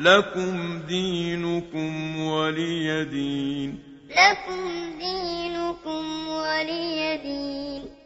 لكم دينكم ولي دين لكم دينكم ولي دين